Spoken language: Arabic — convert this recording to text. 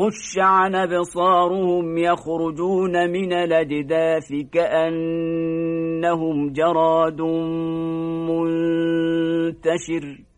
خش عن أبصارهم يخرجون من الأجداث كأنهم جراد منتشر.